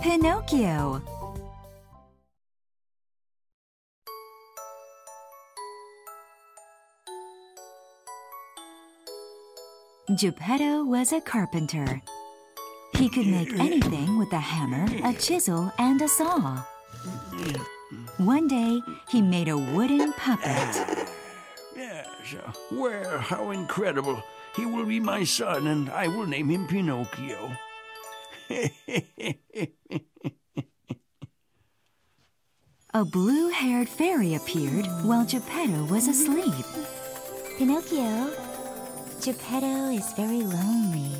Pinocchio. Geppetto was a carpenter. He could make anything with a hammer, a chisel, and a saw. One day, he made a wooden puppet. Yes, well, how incredible. He will be my son, and I will name him Pinocchio. A blue haired fairy appeared while Geppetto was asleep. Pinocchio, Geppetto is very lonely.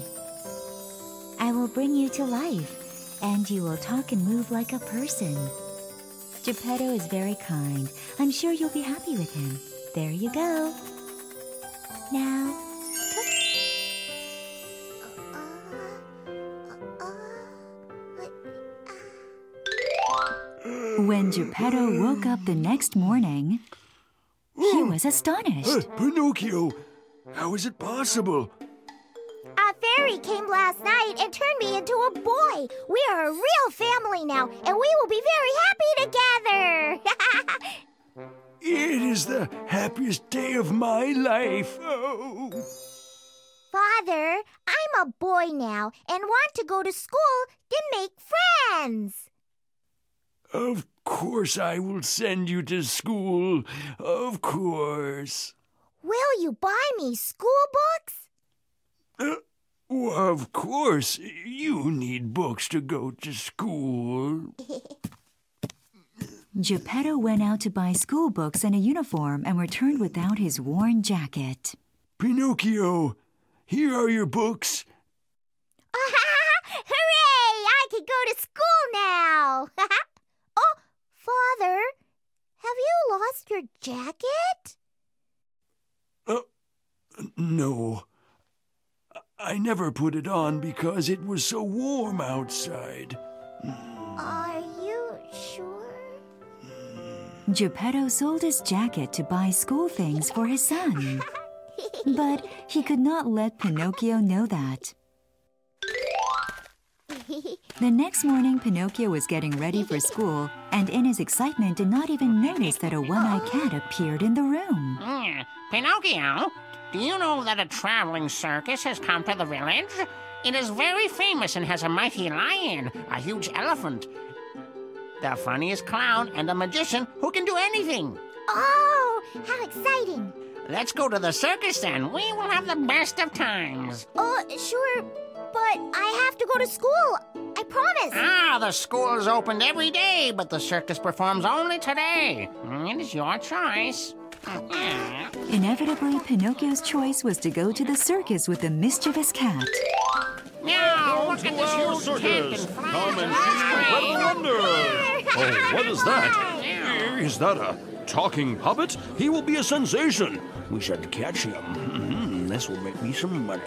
I will bring you to life, and you will talk and move like a person. Geppetto is very kind. I'm sure you'll be happy with him. There you go. Now, When Geppetto woke up the next morning, he was astonished. Uh, Pinocchio, how is it possible? A fairy came last night and turned me into a boy. We are a real family now, and we will be very happy together. It is the happiest day of my life. Oh. Father, I'm a boy now and want to go to school to make friends. Of course, I will send you to school. Of course. Will you buy me school books? Uh, well, of course, you need books to go to school. Geppetto went out to buy school books and a uniform and returned without his worn jacket. Pinocchio, here are your books. Hooray! I can go to school now. oh, Father, have you lost your jacket? Uh, no. I never put it on because it was so warm outside. Are you sure? Geppetto sold his jacket to buy school things for his son. But he could not let Pinocchio know that. The next morning, Pinocchio was getting ready for school, and in his excitement did not even notice that a one eyed cat appeared in the room. Mm, Pinocchio, do you know that a traveling circus has come to the village? It is very famous and has a mighty lion, a huge elephant, the funniest clown, and a magician who can do anything. Oh, how exciting! Let's go to the circus then. We will have the best of times. Oh, sure, but I have to go to school. I promise. Ah, the school is opened every day, but the circus performs only today. It is your choice. Inevitably, Pinocchio's choice was to go to the circus with the mischievous cat. Now, look at this huge tent and. Come and see incredible wonder! Oh, what is that? Is that a talking puppet? He will be a sensation. We should catch him. Mhm, This will make me some money.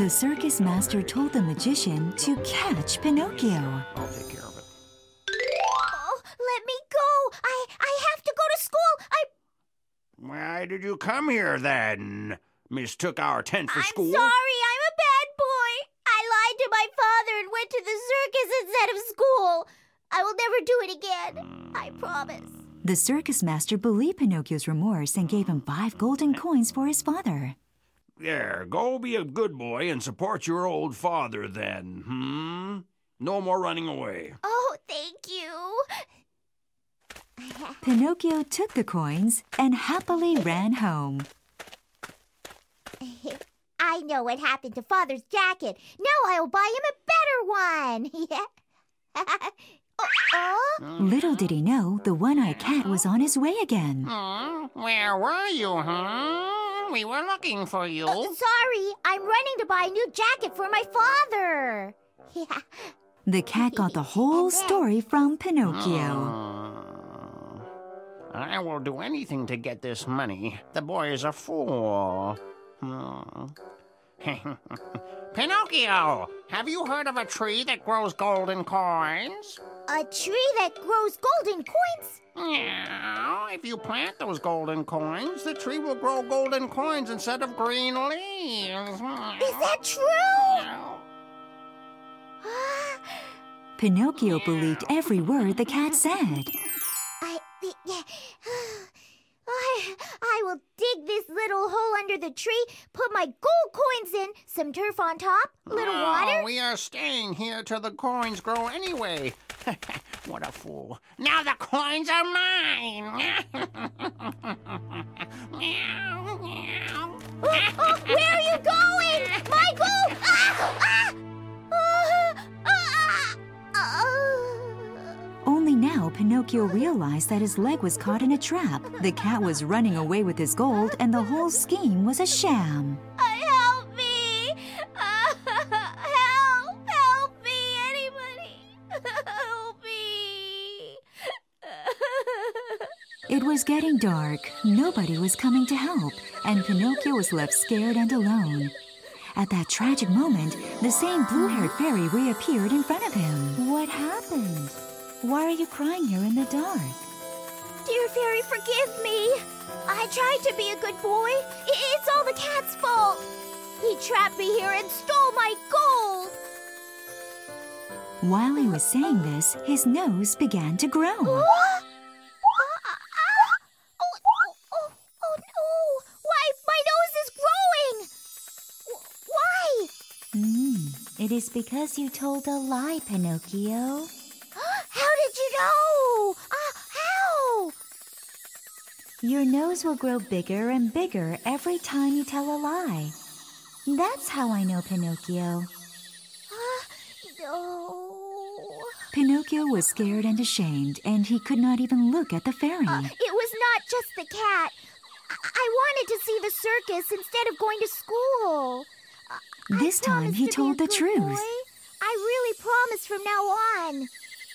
The circus master told the magician to catch Pinocchio. I'll take care of it. Oh, let me go. I I have to go to school. I Why did you come here then? Mistook our tent for school. I'm sorry. I'm a bad boy. I lied to my father and went to the circus instead of school. I will never do it again. I promise. The circus master believed Pinocchio's remorse and gave him five golden coins for his father. There, go be a good boy and support your old father then, hmm? No more running away. Oh, thank you. Pinocchio took the coins and happily ran home. I know what happened to father's jacket. Now I will buy him a better one. oh, oh? Little did he know the one eyed cat was on his way again. Hmm, where were you, huh? We were looking for you. Sorry, I'm running to buy a new jacket for my father. The cat got the whole story from Pinocchio. Uh, I will do anything to get this money. The boy is a fool. Hmm. Pinocchio, have you heard of a tree that grows golden coins? A tree that grows golden coins? Yeah, if you plant those golden coins, the tree will grow golden coins instead of green leaves. Is that true? Pinocchio believed every word the cat said. I, yeah. I, I will dig this little hole under the tree, put my gold coins in, some turf on top, little Oh, water. we are staying here till the coins grow anyway. what a fool. Now the coins are mine. Meow, meow. Oh, oh, where are you going? My gold! Ah, ah, ah. Only now Pinocchio realized that his leg was caught in a trap. The cat was running away with his gold, and the whole scheme was a sham. Was getting dark. Nobody was coming to help, and Pinocchio was left scared and alone. At that tragic moment, the same blue haired fairy reappeared in front of him. What happened? Why are you crying here in the dark? Dear fairy, forgive me. I tried to be a good boy. It's all the cat's fault. He trapped me here and stole my gold. While he was saying this, his nose began to grow. It is because you told a lie, Pinocchio. How did you know? Ah, how? Your nose will grow bigger and bigger every time you tell a lie. That's how I know Pinocchio. Ah, no. Pinocchio was scared and ashamed, and he could not even look at the fairy. Uh, it was not just the cat. I-, I wanted to see the circus instead of going to school. Uh, I This time he to told the truth. boy. I really promise from now on.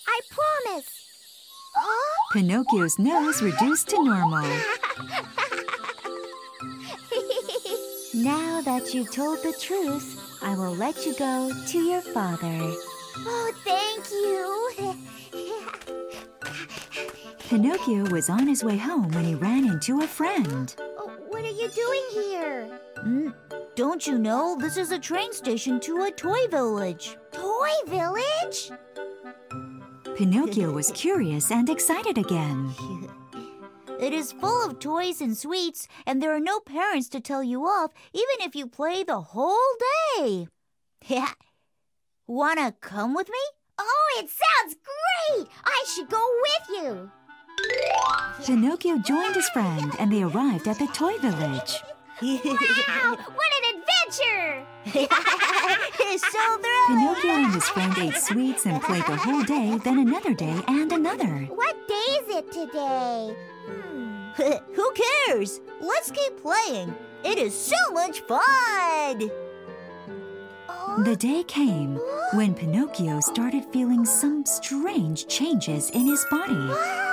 I promise. Oh? Pinocchio's nose reduced to normal. Now that you've told the truth, I will let you go to your father. oh, thank you. Pinocchio was on his way home when he ran into a friend. Don't you know this is a train station to a toy village? Toy Village? Pinocchio was curious and excited again. It is full of toys and sweets, and there are no parents to tell you off, even if you play the whole day. Yeah. Wanna come with me? Oh, it sounds great! I should go with you. Pinocchio joined his friend and they arrived at the toy village. Wow, what an adventure! it's so thrilling. Pinocchio and his friend ate sweets and played the whole day, then another day and another. What day is it today? Hmm. Who cares? Let's keep playing. It is so much fun. Oh, The day came when Pinocchio started feeling some strange changes in his body.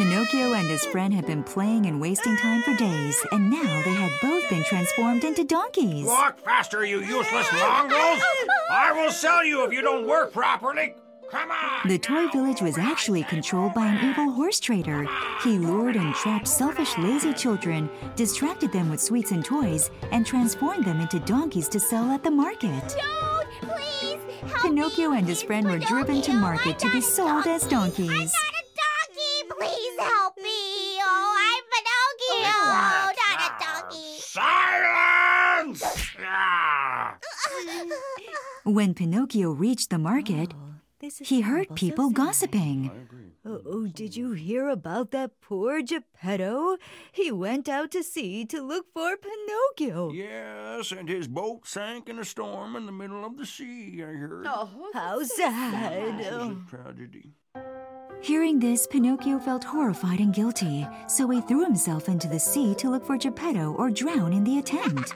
Pinocchio and his friend had been playing and wasting time for days, and now they had both been transformed into donkeys. Walk faster, you useless mongrels! I will sell you if you don't work properly. Come on! The toy village was actually controlled by an evil horse trader. He lured and trapped selfish, lazy children, distracted them with sweets and toys, and transformed them into donkeys to sell at the market. Don't, please help Pinocchio me. and his friend were driven to market to I'm be not a sold as donkey. donkeys. I'm not a donkey. Please help me. Oh, I'm Pinocchio, not a donkey. Silence! Ah. When Pinocchio reached the market, oh, he heard people gossiping. Oh, oh, did you hear about that poor Geppetto? He went out to sea to look for Pinocchio. Yes, and his boat sank in a storm in the middle of the sea, I heard. Oh, How sad. It was Oh. a tragedy. Hearing this, Pinocchio felt horrified and guilty, so he threw himself into the sea to look for Geppetto or drown in the attempt.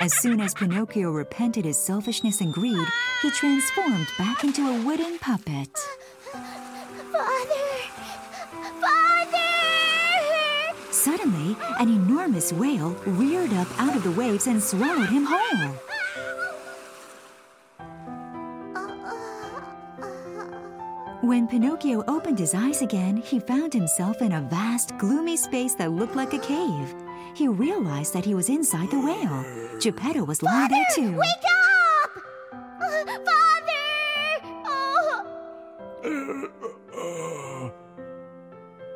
As soon as Pinocchio repented his selfishness and greed, he transformed back into a wooden puppet. Father! Father! Suddenly, an enormous whale reared up out of the waves and swallowed him whole. When Pinocchio opened his eyes again, he found himself in a vast, gloomy space that looked like a cave. He realized that he was inside the whale. Geppetto was lying there too. Wake up! Uh, Father! Oh, Uh,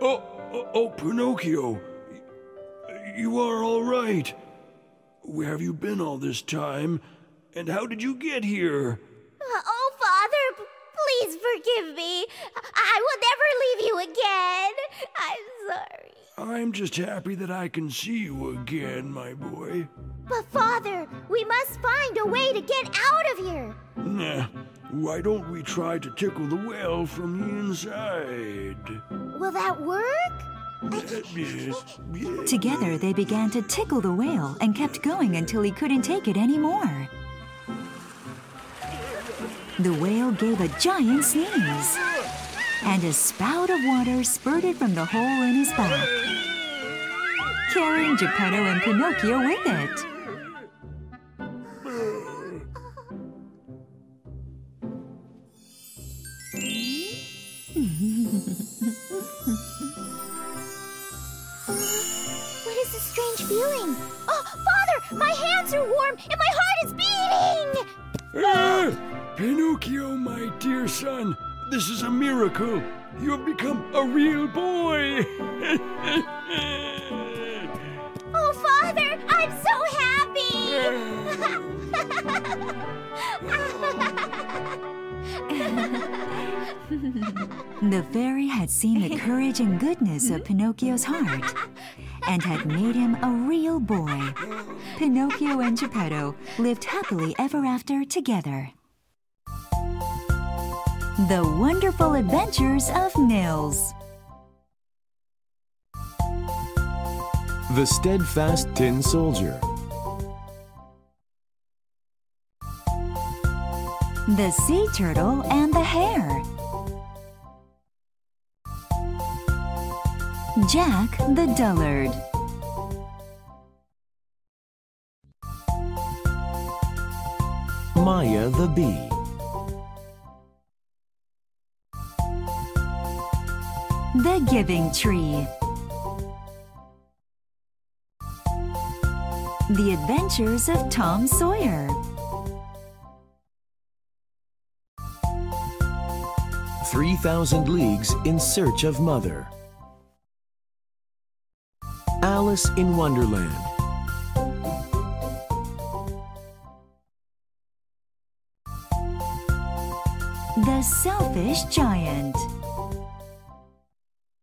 oh, oh, oh, Pinocchio. You are all right. Where have you been all this time? And how did you get here? oh, Father, p- please forgive me. I will never leave you again. I'm sorry. I'm just happy that I can see you again, my boy. But, Father, we must find a way to get out of here. Nah, why don't we try to tickle the whale from the inside? Will that work? Yes, yes. Together, they began to tickle the whale and kept going until he couldn't take it anymore. The whale gave a giant sneeze, and a spout of water spurted from the hole in his back, carrying Geppetto and Pinocchio with it. Pinocchio, my dear son, this is a miracle. You have become a real boy. Oh, Father, I'm so happy! The fairy had seen the courage and goodness of Pinocchio's heart and had made him a real boy. Pinocchio and Geppetto lived happily ever after together. The Wonderful Adventures of Nils. The Steadfast Tin Soldier. The Sea Turtle and the Hare. Jack the Dullard. Maya the Bee. The Giving Tree. The Adventures of Tom Sawyer. Three Thousand Leagues in Search of Mother. Alice in Wonderland. The Selfish Giant.